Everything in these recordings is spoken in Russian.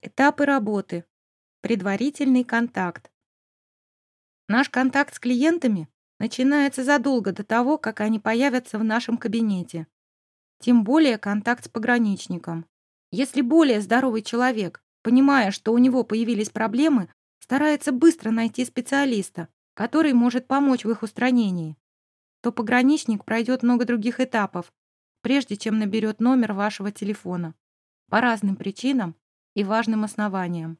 Этапы работы. Предварительный контакт. Наш контакт с клиентами начинается задолго до того, как они появятся в нашем кабинете. Тем более контакт с пограничником. Если более здоровый человек, понимая, что у него появились проблемы, старается быстро найти специалиста, который может помочь в их устранении, то пограничник пройдет много других этапов, прежде чем наберет номер вашего телефона. По разным причинам и важным основаниям.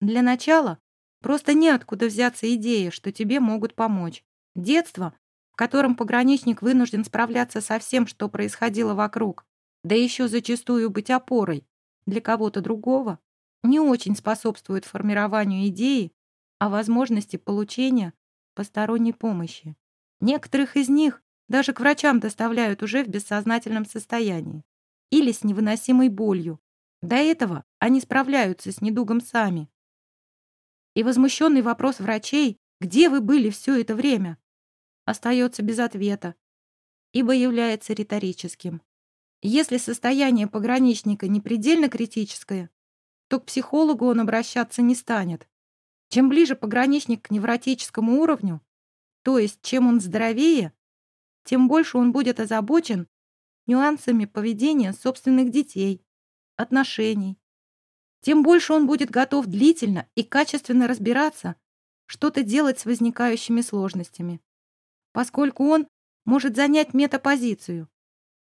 Для начала просто неоткуда взяться идеи, что тебе могут помочь. Детство, в котором пограничник вынужден справляться со всем, что происходило вокруг, да еще зачастую быть опорой для кого-то другого, не очень способствует формированию идеи о возможности получения посторонней помощи. Некоторых из них даже к врачам доставляют уже в бессознательном состоянии или с невыносимой болью. До этого они справляются с недугом сами. И возмущенный вопрос врачей «Где вы были все это время?» остается без ответа, ибо является риторическим. Если состояние пограничника не предельно критическое, то к психологу он обращаться не станет. Чем ближе пограничник к невротическому уровню, то есть чем он здоровее, тем больше он будет озабочен нюансами поведения собственных детей, отношений. Тем больше он будет готов длительно и качественно разбираться, что-то делать с возникающими сложностями. Поскольку он может занять метапозицию.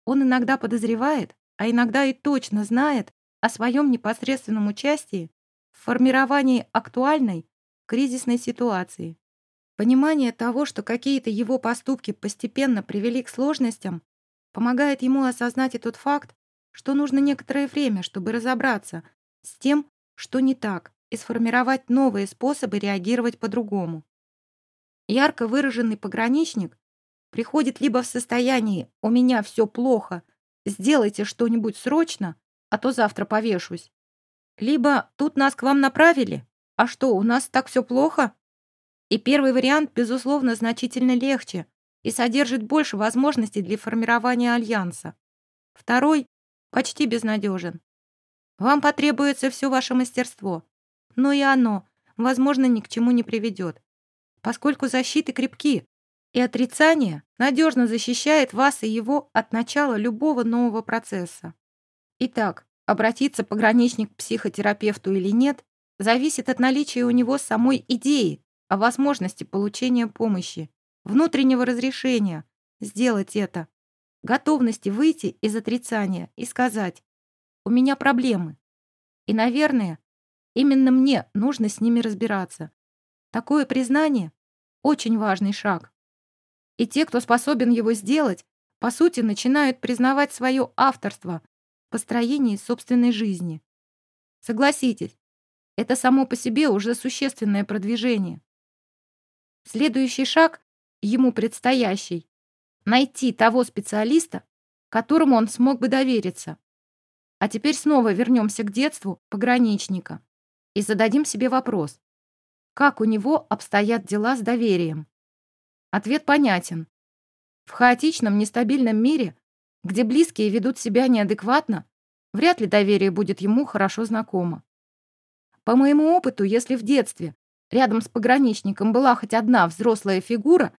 Он иногда подозревает, а иногда и точно знает о своем непосредственном участии в формировании актуальной кризисной ситуации. Понимание того, что какие-то его поступки постепенно привели к сложностям, помогает ему осознать и тот факт, что нужно некоторое время, чтобы разобраться с тем, что не так, и сформировать новые способы реагировать по-другому. Ярко выраженный пограничник приходит либо в состоянии «у меня все плохо, сделайте что-нибудь срочно, а то завтра повешусь», либо «тут нас к вам направили, а что, у нас так все плохо?» И первый вариант, безусловно, значительно легче и содержит больше возможностей для формирования альянса. Второй почти безнадежен. Вам потребуется все ваше мастерство, но и оно, возможно, ни к чему не приведет, поскольку защиты крепки, и отрицание надежно защищает вас и его от начала любого нового процесса. Итак, обратиться пограничник к психотерапевту или нет, зависит от наличия у него самой идеи о возможности получения помощи, внутреннего разрешения сделать это, готовности выйти из отрицания и сказать «У меня проблемы». И, наверное, именно мне нужно с ними разбираться. Такое признание – очень важный шаг. И те, кто способен его сделать, по сути, начинают признавать свое авторство в построении собственной жизни. Согласитесь, это само по себе уже существенное продвижение. Следующий шаг, ему предстоящий, найти того специалиста, которому он смог бы довериться. А теперь снова вернемся к детству пограничника и зададим себе вопрос, как у него обстоят дела с доверием. Ответ понятен. В хаотичном, нестабильном мире, где близкие ведут себя неадекватно, вряд ли доверие будет ему хорошо знакомо. По моему опыту, если в детстве Рядом с пограничником была хоть одна взрослая фигура,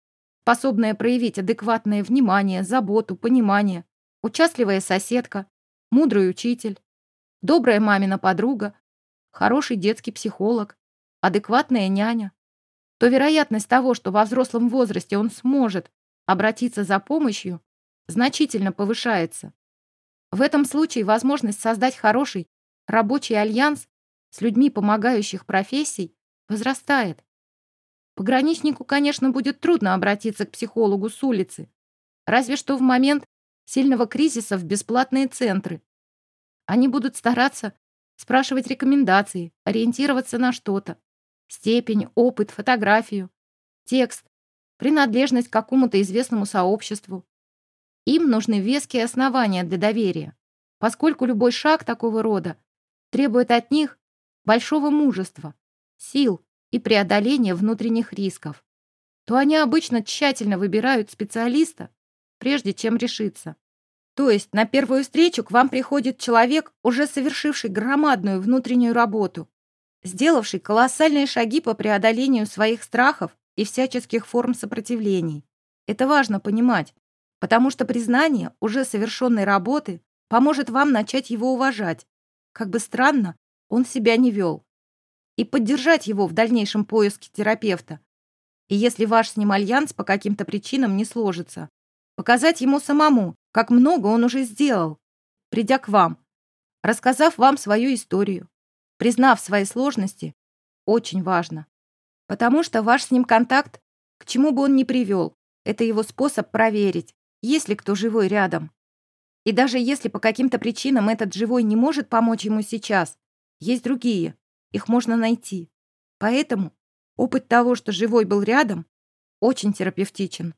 способная проявить адекватное внимание, заботу, понимание, участливая соседка, мудрый учитель, добрая мамина подруга, хороший детский психолог, адекватная няня, то вероятность того, что во взрослом возрасте он сможет обратиться за помощью, значительно повышается. В этом случае возможность создать хороший рабочий альянс с людьми помогающих профессий возрастает. Пограничнику, конечно, будет трудно обратиться к психологу с улицы, разве что в момент сильного кризиса в бесплатные центры. Они будут стараться спрашивать рекомендации, ориентироваться на что-то. Степень, опыт, фотографию, текст, принадлежность к какому-то известному сообществу. Им нужны веские основания для доверия, поскольку любой шаг такого рода требует от них большого мужества, сил и преодоления внутренних рисков, то они обычно тщательно выбирают специалиста, прежде чем решиться. То есть на первую встречу к вам приходит человек, уже совершивший громадную внутреннюю работу, сделавший колоссальные шаги по преодолению своих страхов и всяческих форм сопротивлений. Это важно понимать, потому что признание уже совершенной работы поможет вам начать его уважать, как бы странно он себя не вел, и поддержать его в дальнейшем поиске терапевта. И если ваш с ним альянс по каким-то причинам не сложится, показать ему самому, как много он уже сделал, придя к вам, рассказав вам свою историю, признав свои сложности, очень важно. Потому что ваш с ним контакт, к чему бы он ни привел, это его способ проверить, есть ли кто живой рядом. И даже если по каким-то причинам этот живой не может помочь ему сейчас, есть другие, их можно найти. Поэтому опыт того, что живой был рядом, очень терапевтичен.